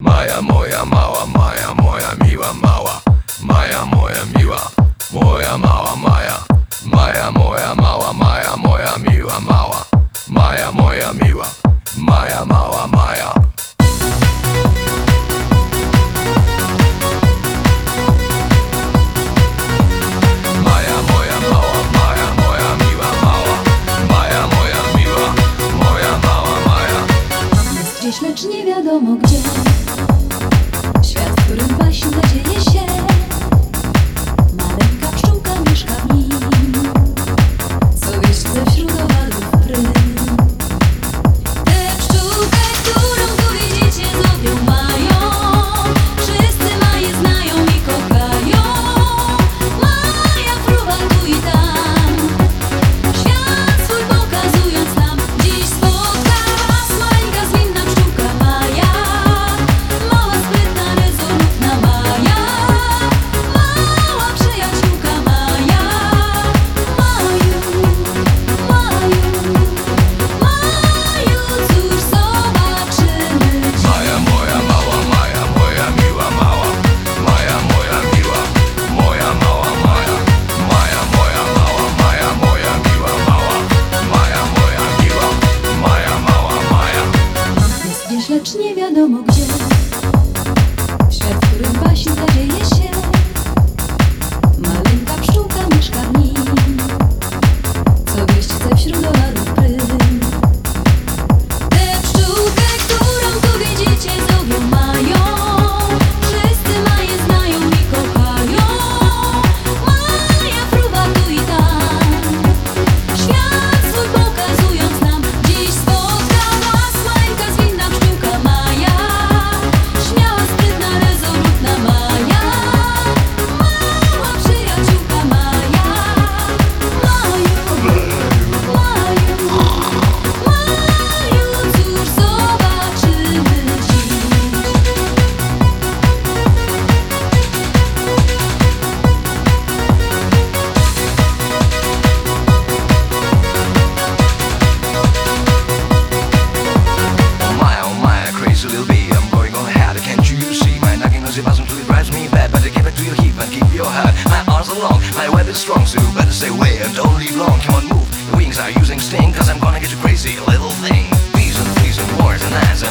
Maja moja mała, Maja moja miła mała. Maja moja miła, moja mała Maja. Maja moja mała, Maja moja miła mała. Maja moja miła, Maja mała Maja. Gdzieś, lecz nie wiadomo gdzie. の目標 My arms are long, my web is strong So you better stay away and don't leave long. Come on move, the wings are using sting Cause I'm gonna get you crazy, little thing. These are the reason, wars and answers.